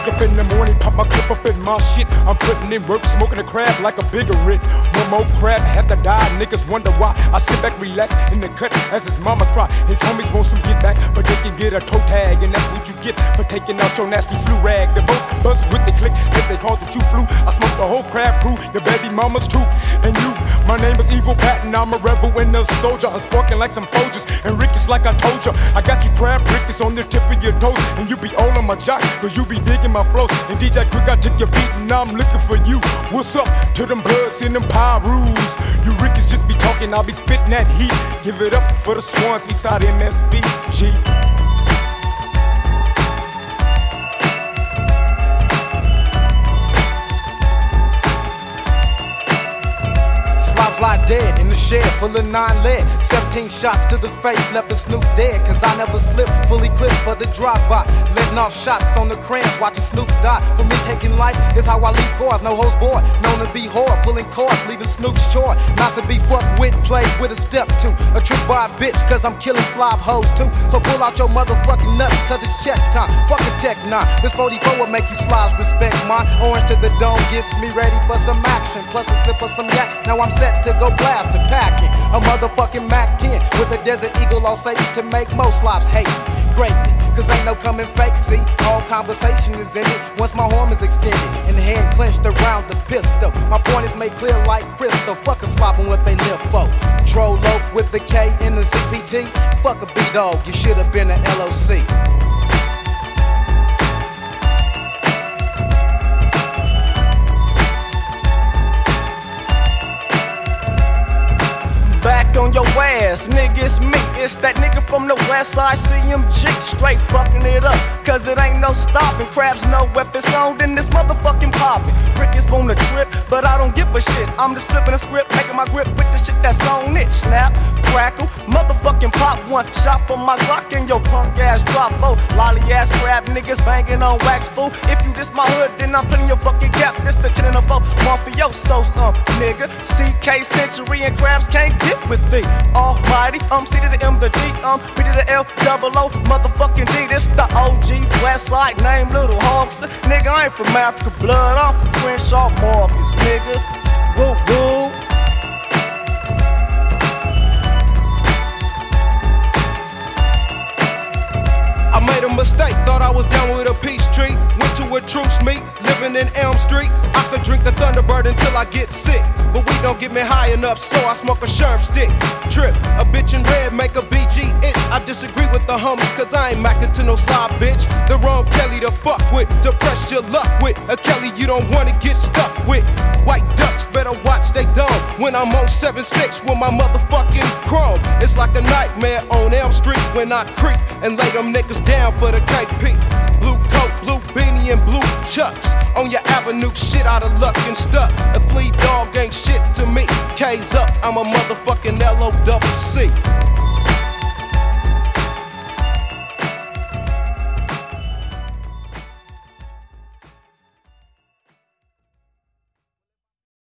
Wake up in the morning, pop my clip up in my shit. I'm putting in work, smoking a crab like a bigger rig. One more crab, have to die. Niggas wonder why. I sit back, relax in the cut as his mama cry. His homies want some get back, but they can get a toe tag, and that's what you get for taking out your nasty flu rag. The boss bust with the click that they call the true flu. I smoke the whole crab crew, the baby mamas too, and you. My name is Evil Patton, I'm a rebel and a soldier. I'm sparking like some Folgers, and Ricky's like I told ya. I got you crab Ricky's on the tip of your toes, and you be all on my jock, cause you be digging my flows. And DJ Quik, I took your beat, and I'm looking for you. What's up to them bloods and them Pirus? You Ricky's just be talking, I'll be spitting that heat. Give it up for the Swans, Eastside MSBG. Lie dead in the shed full of nine lead. 17 shots to the face, left the Snoop dead. Cause I never slip, fully clipped for the drop by. Letting off shots on the crayons, watching Snoops die. For me, taking life is how I leave scores. No host boy, known to be whore. Pulling cords, leaving Snoop's chore. Not to be fucked with, played with a step two. A trick by a bitch, cause I'm killing slob hoes too. So pull out your motherfucking nuts, cause it's check time. Fucking tech nine. This 44 will make you slobs respect mine. Orange to the dome gets me ready for some action. Plus a sip of some yak. Now I'm set to go blast and packing. A motherfucking Mac 10 with a Desert Eagle all safety to make most slops hate me greatly. Cause ain't no coming fake, see? All conversation is in it once my arm is extended and the hand clenched around the pistol. My point is made clear like crystal. Fuck a slopping what they live for. Troll with the K in the CPT. Fuck a B dog, you should have been an LOC. Ass, nigga, it's me. It's that nigga from the west side, CMG. Straight fucking it up, cause it ain't no stopping. Crabs if it's on, then this motherfucking popping. Rick is on the trip, but I don't give a shit. I'm just flipping a script, making my grip with the shit that's on it. Snap, crackle, motherfucking pop one shot for my Glock and your punk ass drop low. Lolly ass crab niggas banging on wax fool. If you diss my hood, then I'm putting your fucking gap. This the 10 and a 4 mafioso, um, nigga. CK Century and crabs can't get with thee. Almighty, um, C to the M, the D, um, B to the L, double O, motherfucking D. This the OG West Side name, little hogster. Nigga, I ain't from Africa, blood, I'm from Crenshaw Morphers, nigga. Woo woo. Living in Elm Street. I could drink the Thunderbird until I get sick. But we don't get me high enough, so I smoke a sherm stick. Trip, a bitch in red, make a BG itch. I disagree with the homies, cause I ain't macking to no slob bitch. The wrong Kelly to fuck with, to press your luck with. A Kelly you don't wanna get stuck with. White ducks better watch they dome. When I'm on 7-6 with my motherfucking chrome. It's like a nightmare on Elm Street when I creep and lay them niggas down for the. Avenue, shit out of luck and stuck. A flea dog ain't shit to me. K's up, I'm a motherfucking